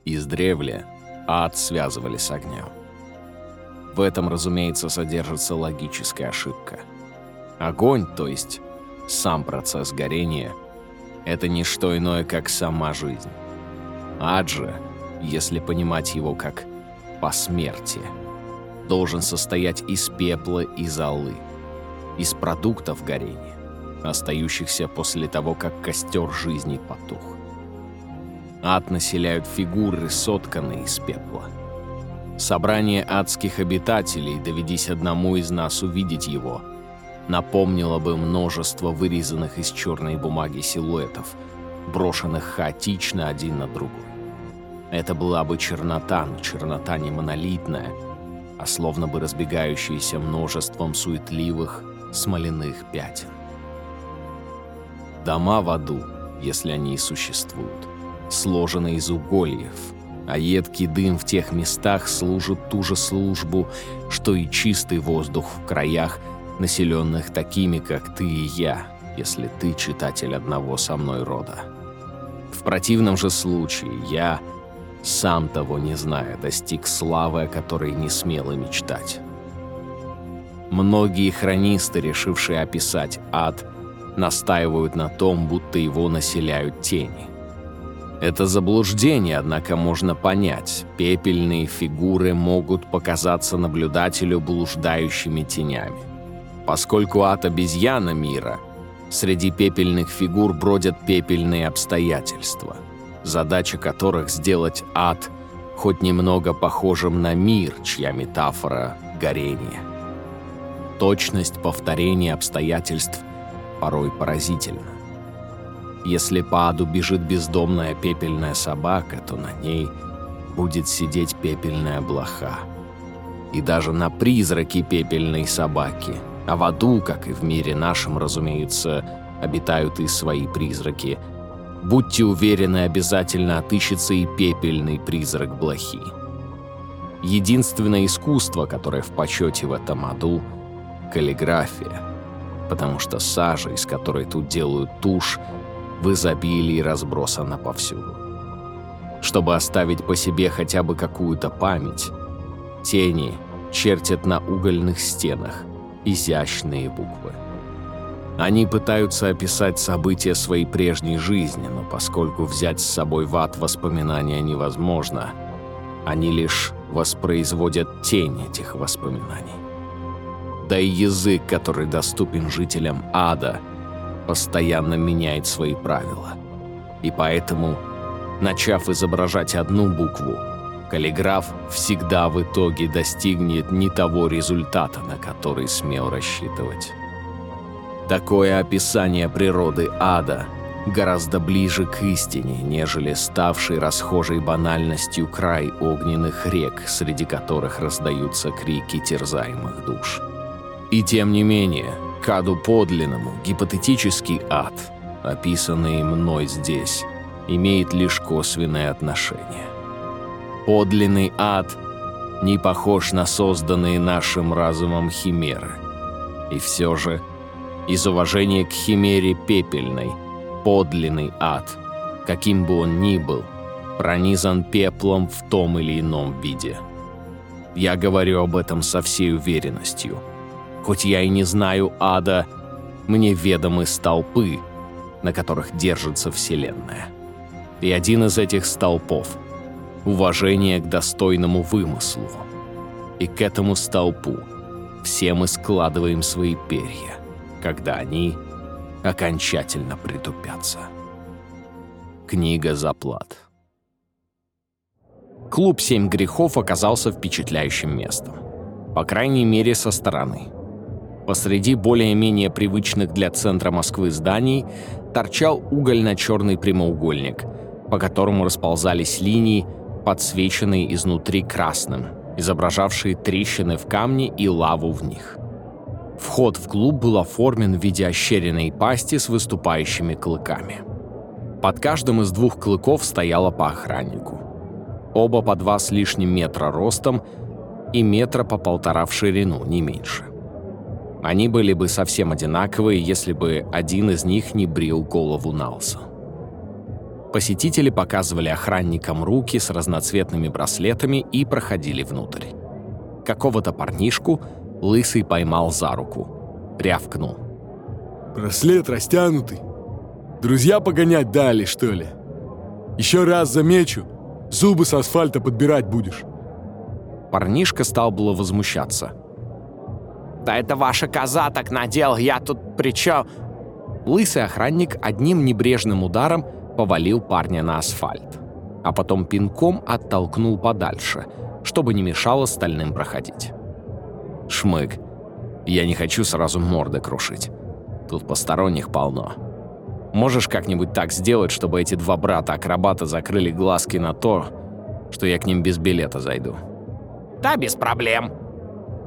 Из древля ад связывали с огнем. В этом, разумеется, содержится логическая ошибка. Огонь, то есть сам процесс горения, это не что иное, как сама жизнь. Ад же, если понимать его как посмертие, должен состоять из пепла и золы, из продуктов горения, остающихся после того, как костер жизни потух. Ад населяют фигуры, сотканные из пепла. Собрание адских обитателей, доведись одному из нас увидеть его, напомнило бы множество вырезанных из черной бумаги силуэтов, брошенных хаотично один на другой. Это была бы чернота, но чернота не монолитная, а словно бы разбегающаяся множеством суетливых смоляных пятен. Дома в аду, если они и существуют, сложены из угольев, а едкий дым в тех местах служит ту же службу, что и чистый воздух в краях, населенных такими, как ты и я, если ты читатель одного со мной рода. В противном же случае я, сам того не зная, достиг славы, о которой не смел и мечтать. Многие хронисты, решившие описать ад, настаивают на том, будто его населяют тени. Это заблуждение, однако, можно понять. Пепельные фигуры могут показаться наблюдателю блуждающими тенями. Поскольку ад обезьяна мира, среди пепельных фигур бродят пепельные обстоятельства, задача которых сделать ад хоть немного похожим на мир, чья метафора — горение. Точность повторения обстоятельств порой поразительна. Если по аду бежит бездомная пепельная собака, то на ней будет сидеть пепельная блоха. И даже на призраки пепельной собаки. А в аду, как и в мире нашем, разумеется, обитают и свои призраки. Будьте уверены, обязательно отыщется и пепельный призрак блохи. Единственное искусство, которое в почете в этом аду — каллиграфия. Потому что сажа, из которой тут делают тушь, в изобилии разбросана повсюду. Чтобы оставить по себе хотя бы какую-то память, тени чертят на угольных стенах изящные буквы. Они пытаются описать события своей прежней жизни, но поскольку взять с собой в ад воспоминания невозможно, они лишь воспроизводят тень этих воспоминаний. Да и язык, который доступен жителям ада, постоянно меняет свои правила. И поэтому, начав изображать одну букву, каллиграф всегда в итоге достигнет не того результата, на который смел рассчитывать. Такое описание природы ада гораздо ближе к истине, нежели ставший расхожей банальностью край огненных рек, среди которых раздаются крики терзаемых душ. И тем не менее, к аду подлинному, гипотетический ад, описанный мной здесь, имеет лишь косвенное отношение. Подлинный ад не похож на созданные нашим разумом химеры. И все же, из уважения к химере пепельной, подлинный ад, каким бы он ни был, пронизан пеплом в том или ином виде. Я говорю об этом со всей уверенностью – Хоть я и не знаю ада, мне ведомы столпы, на которых держится Вселенная. И один из этих столпов — уважение к достойному вымыслу. И к этому столпу все мы складываем свои перья, когда они окончательно притупятся. Книга заплат. Клуб «Семь грехов» оказался впечатляющим местом. По крайней мере, со стороны — Посреди более-менее привычных для центра Москвы зданий торчал угольно-черный прямоугольник, по которому расползались линии, подсвеченные изнутри красным, изображавшие трещины в камне и лаву в них. Вход в клуб был оформлен в виде ощеренной пасти с выступающими клыками. Под каждым из двух клыков стояло по охраннику. Оба по два с лишним метра ростом и метра по полтора в ширину, не меньше. Они были бы совсем одинаковые, если бы один из них не брил голову на лысо. Посетители показывали охранникам руки с разноцветными браслетами и проходили внутрь. Какого-то парнишку Лысый поймал за руку. Рявкнул. Браслет растянутый. Друзья погонять дали, что ли? Еще раз замечу, зубы с асфальта подбирать будешь. Парнишка стал было возмущаться. Да это ваша коза так надел, я тут при чём? Лысый охранник одним небрежным ударом повалил парня на асфальт, а потом пинком оттолкнул подальше, чтобы не мешало остальным проходить. Шмык. Я не хочу сразу морды крушить. Тут посторонних полно. Можешь как-нибудь так сделать, чтобы эти два брата-акробата закрыли глазки на то, что я к ним без билета зайду? Да, без проблем.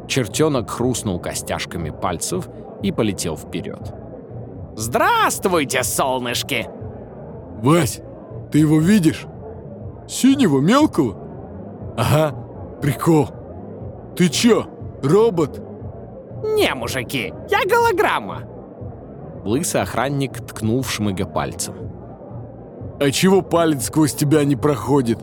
Чертенок хрустнул костяшками пальцев и полетел вперед. Здравствуйте, солнышки! Вась, ты его видишь? Синего мелкого? Ага, прикол. Ты чё, робот? Не, мужики, я голограмма. Лысый охранник ткнул в шмыга пальцем. А чего палец сквозь тебя не проходит?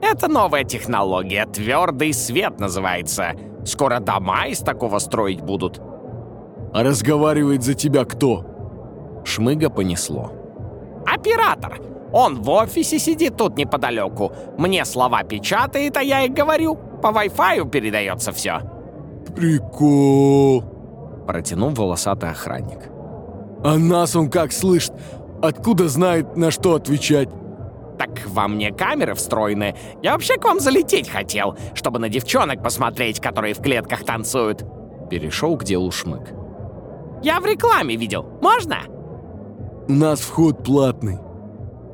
Это новая технология, твердый свет называется. Скоро дома из такого строить будут. А разговаривает за тебя кто? Шмыга понесло. Оператор. Он в офисе сидит тут неподалеку. Мне слова печатает, а я и говорю. По Wi-Fi передается все. Прикол. Протянул волосатый охранник. А нас он как слышит? Откуда знает, на что отвечать? Так во мне камеры встроены. Я вообще к вам залететь хотел, чтобы на девчонок посмотреть, которые в клетках танцуют. Перешел к делу Шмык. Я в рекламе видел. Можно? У нас вход платный.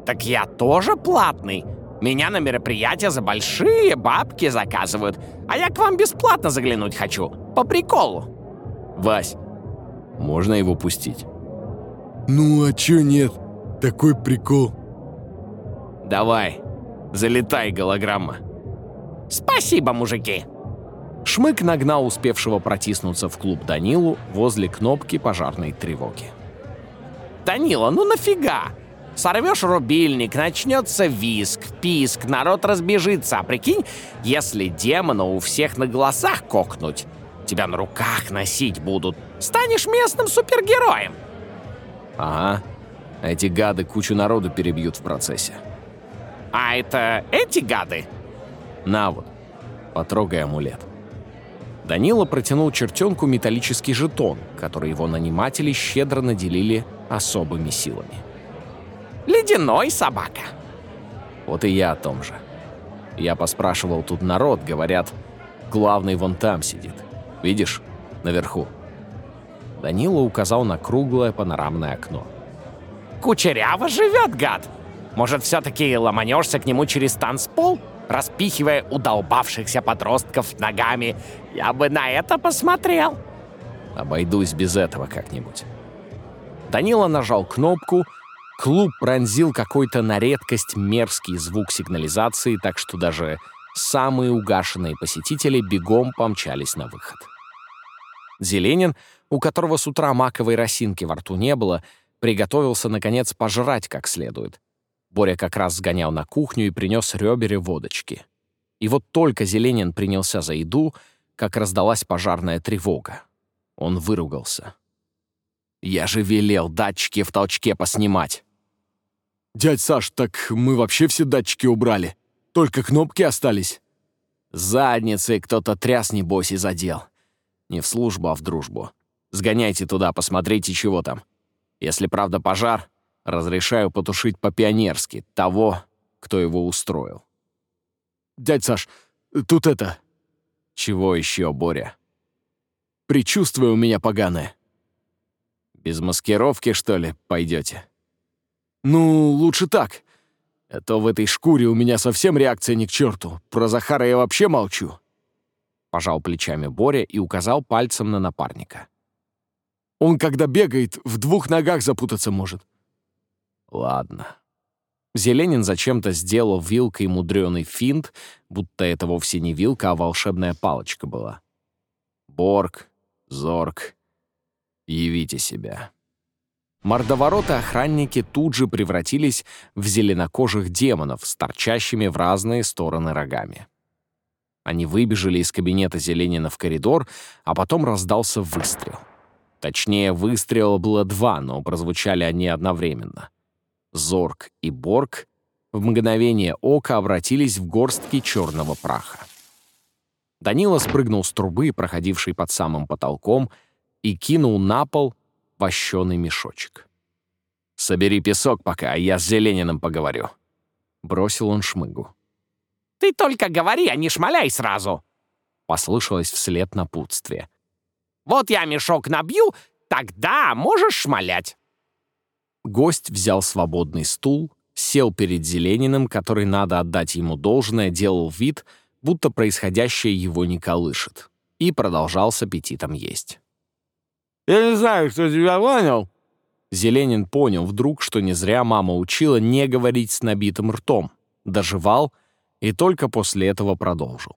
Так я тоже платный. Меня на мероприятия за большие бабки заказывают, а я к вам бесплатно заглянуть хочу. По приколу. Вась, можно его пустить? Ну а чё нет? Такой прикол. Давай, залетай, голограмма. Спасибо, мужики. Шмык нагнал успевшего протиснуться в клуб Данилу возле кнопки пожарной тревоги. Данила, ну нафига? Сорвешь рубильник, начнется виск, писк, народ разбежится. А прикинь, если демона у всех на голосах кокнуть, тебя на руках носить будут. Станешь местным супергероем. Ага, эти гады кучу народу перебьют в процессе. А это эти гады? На вот, потрогай амулет. Данила протянул чертенку металлический жетон, который его наниматели щедро наделили особыми силами. Ледяной собака. Вот и я о том же. Я поспрашивал тут народ, говорят, главный вон там сидит. Видишь, наверху. Данила указал на круглое панорамное окно. Кучеряво живет, гад. Может, все-таки ломанешься к нему через танцпол, распихивая удолбавшихся подростков ногами? Я бы на это посмотрел. Обойдусь без этого как-нибудь. Данила нажал кнопку, клуб пронзил какой-то на редкость мерзкий звук сигнализации, так что даже самые угашенные посетители бегом помчались на выход. Зеленин, у которого с утра маковой росинки во рту не было, приготовился, наконец, пожрать как следует. Боря как раз сгонял на кухню и принес ребере водочки. И вот только Зеленин принялся за еду, как раздалась пожарная тревога. Он выругался. «Я же велел датчики в толчке поснимать!» Дядь Саш, так мы вообще все датчики убрали. Только кнопки остались. Задницей кто-то тряс, небось, и задел. Не в службу, а в дружбу. Сгоняйте туда, посмотрите, чего там. Если правда пожар, разрешаю потушить по-пионерски того, кто его устроил. Дядь Саш, тут это... Чего еще, Боря? Причувствие у меня поганое. Без маскировки, что ли, пойдете? Ну, лучше так. А то в этой шкуре у меня совсем реакция ни к черту. Про Захара я вообще молчу. Пожал плечами Боря и указал пальцем на напарника. Он, когда бегает, в двух ногах запутаться может. Ладно. Зеленин зачем-то сделал вилкой мудрёный финт, будто это вовсе не вилка, а волшебная палочка была. Борг, Зорг, явите себя. Мордовороты-охранники тут же превратились в зеленокожих демонов с торчащими в разные стороны рогами. Они выбежали из кабинета Зеленина в коридор, а потом раздался выстрел. Точнее, выстрела было два, но прозвучали они одновременно. Зорг и Борг в мгновение ока обратились в горстки черного праха. Данила спрыгнул с трубы, проходившей под самым потолком, и кинул на пол вощеный мешочек. «Собери песок пока, а я с Зелениным поговорю», — бросил он шмыгу. Ты только говори, а не шмаляй сразу!» Послышалось вслед напутствие. «Вот я мешок набью, тогда можешь шмалять!» Гость взял свободный стул, сел перед Зелениным, который, надо отдать ему должное, делал вид, будто происходящее его не колышет, и продолжал с аппетитом есть. «Я не знаю, что тебя понял». Зеленин понял вдруг, что не зря мама учила не говорить с набитым ртом. Доживал — и только после этого продолжил.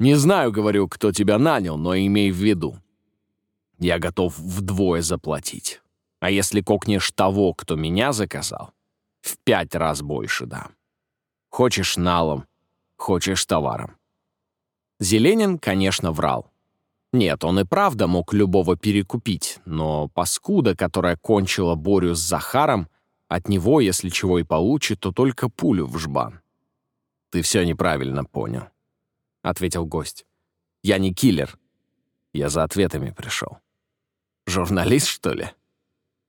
«Не знаю, говорю, кто тебя нанял, но имей в виду. Я готов вдвое заплатить. А если кокнешь того, кто меня заказал, в пять раз больше дам. Хочешь налом, хочешь товаром». Зеленин, конечно, врал. Нет, он и правда мог любого перекупить, но паскуда, которая кончила Борю с Захаром, от него, если чего и получит, то только пулю в жбан. «Ты все неправильно понял», — ответил гость. «Я не киллер. Я за ответами пришел. Журналист, что ли?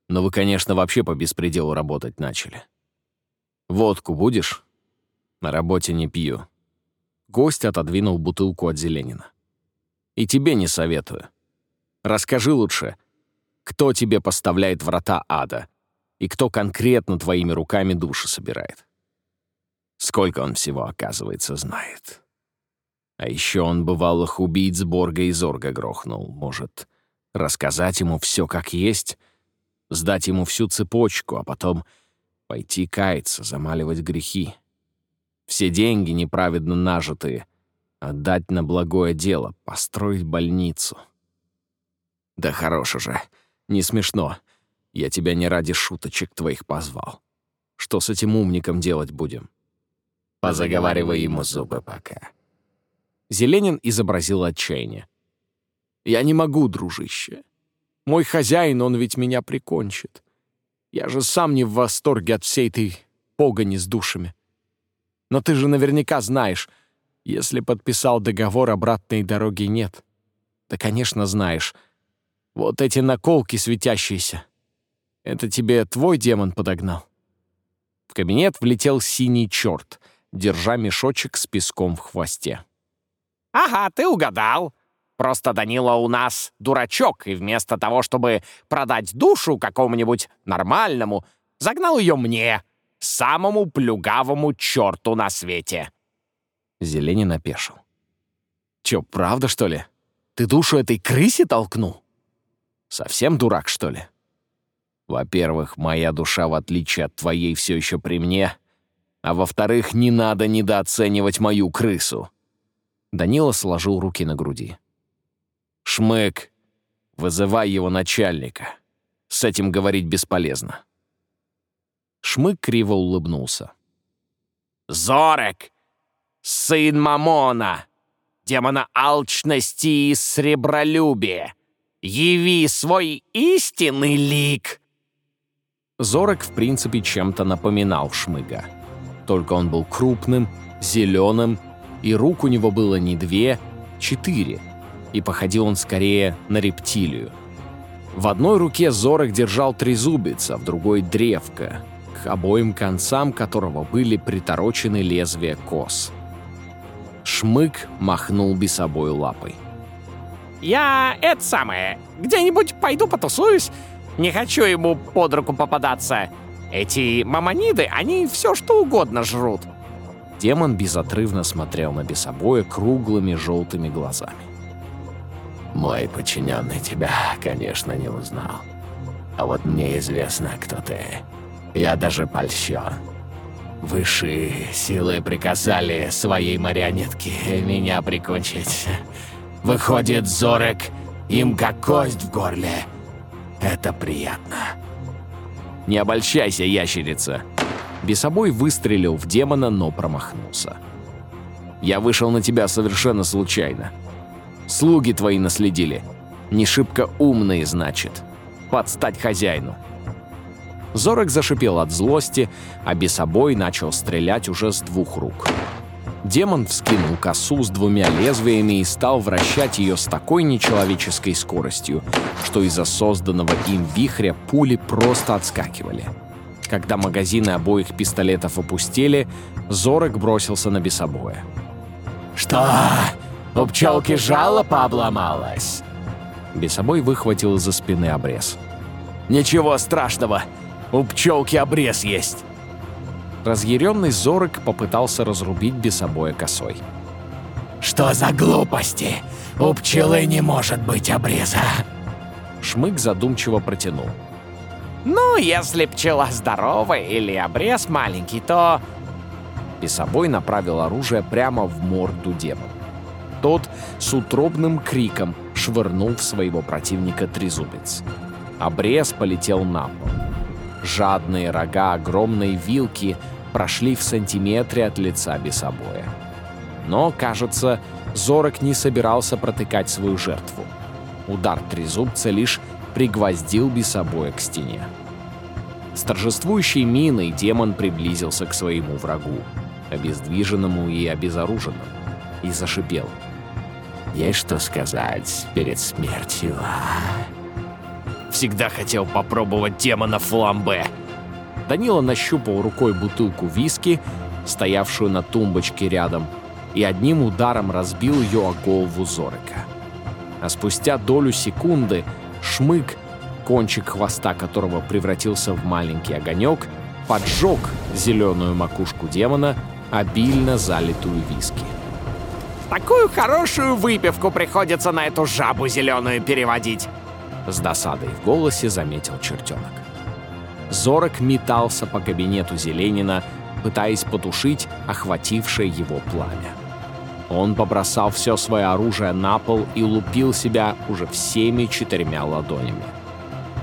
Но вы, конечно, вообще по беспределу работать начали. Водку будешь? На работе не пью». Гость отодвинул бутылку от Зеленина. «И тебе не советую. Расскажи лучше, кто тебе поставляет врата ада и кто конкретно твоими руками души собирает. Сколько он всего, оказывается, знает. А еще он бывалых убийц Борга и Зорга грохнул. Может, рассказать ему все как есть, сдать ему всю цепочку, а потом пойти каяться, замаливать грехи. Все деньги неправедно нажитые отдать на благое дело, построить больницу. Да хорош уже, не смешно. Я тебя не ради шуточек твоих позвал. Что с этим умником делать будем? Позаговаривай ему зубы пока». Зеленин изобразил отчаяние. «Я не могу, дружище. Мой хозяин, он ведь меня прикончит. Я же сам не в восторге от всей этой погони с душами. Но ты же наверняка знаешь, если подписал договор, обратной дороги нет. Да, конечно, знаешь. Вот эти наколки светящиеся. Это тебе твой демон подогнал?» В кабинет влетел синий черт — держа мешочек с песком в хвосте. «Ага, ты угадал. Просто Данила у нас дурачок, и вместо того, чтобы продать душу какому-нибудь нормальному, загнал ее мне, самому плюгавому черту на свете». Зеленин опешил. «Чё, правда, что ли? Ты душу этой крысе толкнул? Совсем дурак, что ли?» «Во-первых, моя душа, в отличие от твоей, все еще при мне, а во-вторых, не надо недооценивать мою крысу». Данила сложил руки на груди. «Шмык, вызывай его начальника. С этим говорить бесполезно». Шмык криво улыбнулся. «Зорек, сын Мамона, демона алчности и сребролюбия, яви свой истинный лик!» Зорек, в принципе, чем-то напоминал Шмыга. Только он был крупным, зеленым, и рук у него было не две, четыре, и походил он скорее на рептилию. В одной руке Зорок держал трезубец, а в другой — древко, к обоим концам которого были приторочены лезвия кос. Шмык махнул бесобой лапой. «Я это самое, где-нибудь пойду потусуюсь. Не хочу ему под руку попадаться. Эти мамониды, они все что угодно жрут. Демон безотрывно смотрел на бесобоя круглыми желтыми глазами. «Мой подчиненный тебя, конечно, не узнал. А вот мне известно, кто ты. Я даже польщен. Высшие силы приказали своей марионетке меня прикончить. Выходит, Зорек им как кость в горле. Это приятно. «Не обольщайся, ящерица!» Бесобой выстрелил в демона, но промахнулся. Я вышел на тебя совершенно случайно. Слуги твои наследили. Не шибко умные, значит. Подстать хозяину». Зорок зашипел от злости, а Бесобой начал стрелять уже с двух рук. Демон вскинул косу с двумя лезвиями и стал вращать ее с такой нечеловеческой скоростью, что из-за созданного им вихря пули просто отскакивали. Когда магазины обоих пистолетов опустили, Зорок бросился на бесобоя. «Что? У пчелки жало пообломалось?» Бесобой выхватил из-за спины обрез. «Ничего страшного, у пчелки обрез есть!» Разъяренный Зорок попытался разрубить бесобоя косой. «Что за глупости? У пчелы не может быть обреза!» Шмык задумчиво протянул. «Ну, если пчела здоровая или обрез маленький, то...» Бесобой направил оружие прямо в морду демона. Тот с утробным криком швырнул в своего противника трезубец. Обрез полетел на пол. Жадные рога огромной вилки прошли в сантиметре от лица бесобоя. Но, кажется, Зорок не собирался протыкать свою жертву. Удар трезубца лишь пригвоздил бесобоя к стене. С торжествующей миной демон приблизился к своему врагу, обездвиженному и обезоруженному, и зашипел. Есть что сказать перед смертью, а? Всегда хотел попробовать демона фламбе. Данила нащупал рукой бутылку виски, стоявшую на тумбочке рядом, и одним ударом разбил ее о голову Зорика. А спустя долю секунды шмык, кончик хвоста которого превратился в маленький огонек, поджег зеленую макушку демона, обильно залитую виски. Такую хорошую выпивку приходится на эту жабу зеленую переводить. С досадой в голосе заметил чертенок. Зорок метался по кабинету Зеленина, пытаясь потушить охватившее его пламя. Он побросал все свое оружие на пол и лупил себя уже всеми четырьмя ладонями.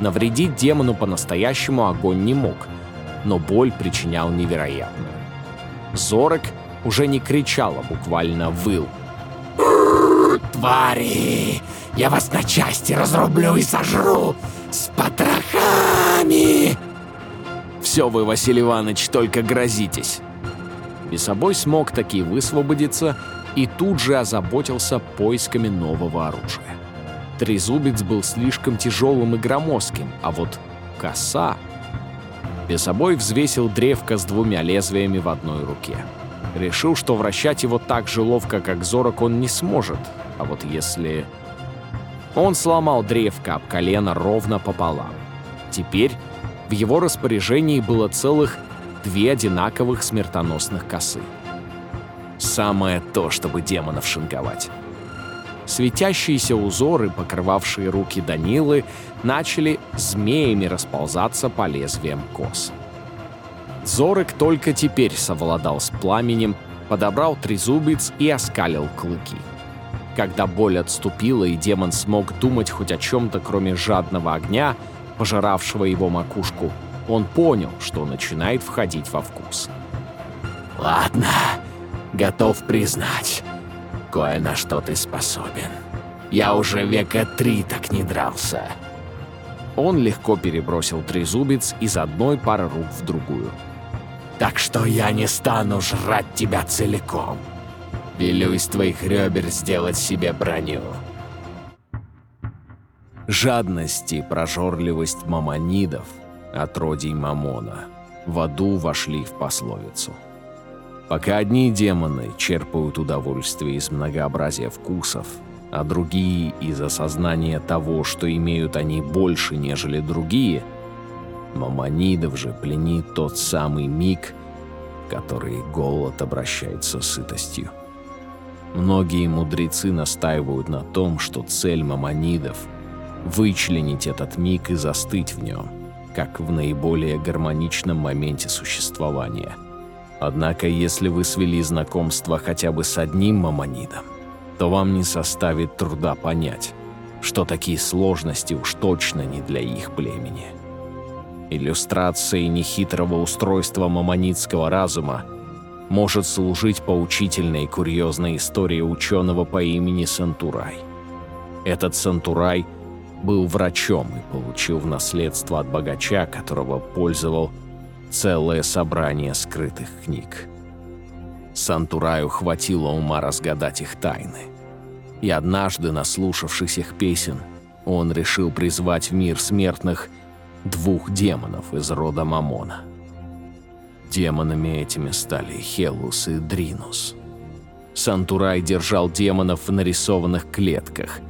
Навредить демону по-настоящему огонь не мог, но боль причинял невероятную. Зорок уже не кричал, а буквально выл. «Твари! Я вас на части разрублю и сожру с потрохами!» «Все вы, Василий Иванович, только грозитесь!» Бесобой смог таки высвободиться и тут же озаботился поисками нового оружия. Трезубец был слишком тяжелым и громоздким, а вот коса... Бесобой взвесил древко с двумя лезвиями в одной руке. Решил, что вращать его так же ловко, как Зорок, он не сможет. А вот если... Он сломал древко об колено ровно пополам. Теперь в его распоряжении было целых две одинаковых смертоносных косы. Самое то, чтобы демонов шинковать. Светящиеся узоры, покрывавшие руки Данилы, начали змеями расползаться по лезвиям кос. Зорок только теперь совладал с пламенем, подобрал трезубец и оскалил клыки. Когда боль отступила и демон смог думать хоть о чем-то, кроме жадного огня, пожиравшего его макушку, он понял, что начинает входить во вкус. Ладно, готов признать, кое на что ты способен. Я уже века три так не дрался. Он легко перебросил трезубец из одной пары рук в другую. Так что я не стану жрать тебя целиком. Велю из твоих ребер сделать себе броню. Жадность и прожорливость мамонидов, отродий Мамона, в аду вошли в пословицу. Пока одни демоны черпают удовольствие из многообразия вкусов, а другие из осознания того, что имеют они больше, нежели другие, мамонидов же пленит тот самый миг, который голод обращается сытостью. Многие мудрецы настаивают на том, что цель мамонидов — вычленить этот миг и застыть в нем, как в наиболее гармоничном моменте существования. Однако, если вы свели знакомство хотя бы с одним мамонидом, то вам не составит труда понять, что такие сложности уж точно не для их племени. Иллюстрацией нехитрого устройства мамонитского разума может служить поучительной и курьезной историей ученого по имени Сантурай. Этот Сантурай был врачом и получил в наследство от богача, которого пользовал целое собрание скрытых книг. Сантураю хватило ума разгадать их тайны. И однажды, наслушавшись их песен, он решил призвать в мир смертных двух демонов из рода Мамона. Демонами этими стали Хелус и Дринус. Сантурай держал демонов в нарисованных клетках,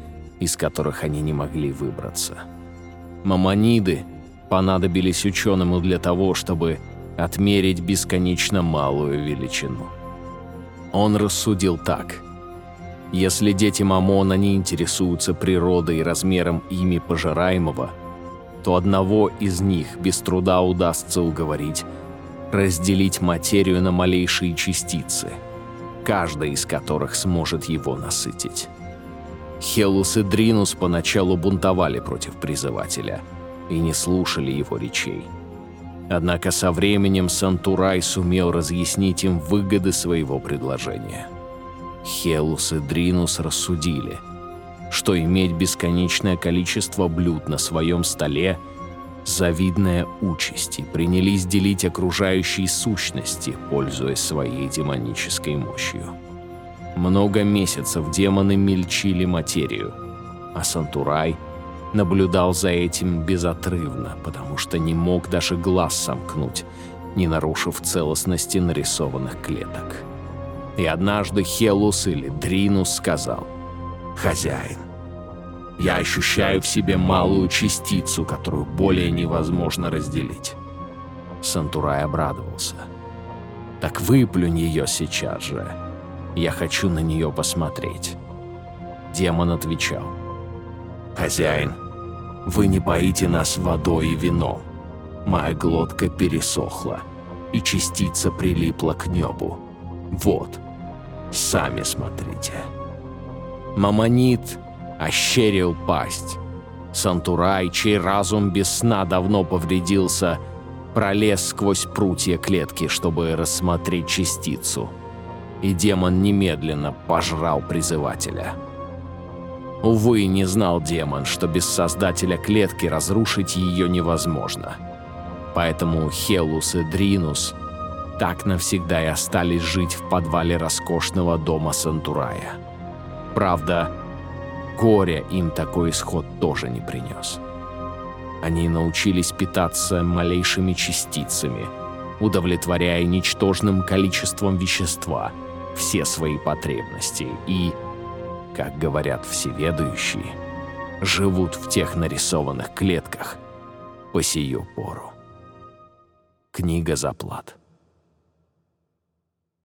из которых они не могли выбраться. Мамониды понадобились ученому для того, чтобы отмерить бесконечно малую величину. Он рассудил так. Если дети Мамона не интересуются природой и размером ими пожираемого, то одного из них без труда удастся уговорить разделить материю на малейшие частицы, каждая из которых сможет его насытить. Хелус и Дринус поначалу бунтовали против призывателя и не слушали его речей. Однако со временем Сантурай сумел разъяснить им выгоды своего предложения. Хелус и Дринус рассудили, что иметь бесконечное количество блюд на своем столе – завидная участь и принялись делить окружающие сущности, пользуясь своей демонической мощью. Много месяцев демоны мельчили материю, а Сантурай наблюдал за этим безотрывно, потому что не мог даже глаз сомкнуть, не нарушив целостности нарисованных клеток. И однажды Хелус или Дринус сказал «Хозяин, я ощущаю в себе малую частицу, которую более невозможно разделить. Сантурай обрадовался. «Так выплюнь ее сейчас же. Я хочу на нее посмотреть». Демон отвечал. «Хозяин, вы не поите нас водой и вином. Моя глотка пересохла, и частица прилипла к небу. Вот, сами смотрите». Мамонит ощерил пасть. Сантурай, чей разум без сна давно повредился, пролез сквозь прутья клетки, чтобы рассмотреть частицу. И демон немедленно пожрал призывателя. Увы, не знал демон, что без создателя клетки разрушить ее невозможно. Поэтому Хелус и Дринус так навсегда и остались жить в подвале роскошного дома Сантурая. Правда, Горя им такой исход тоже не принес. Они научились питаться малейшими частицами, удовлетворяя ничтожным количеством вещества все свои потребности и, как говорят всеведающие, живут в тех нарисованных клетках по сию пору. Книга заплат.